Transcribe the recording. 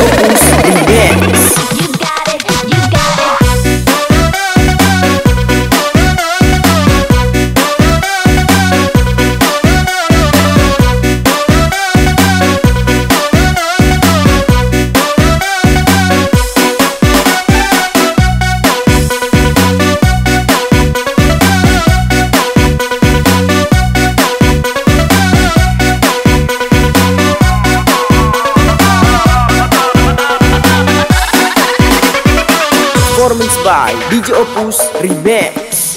Deus. By DJ Opus Remix.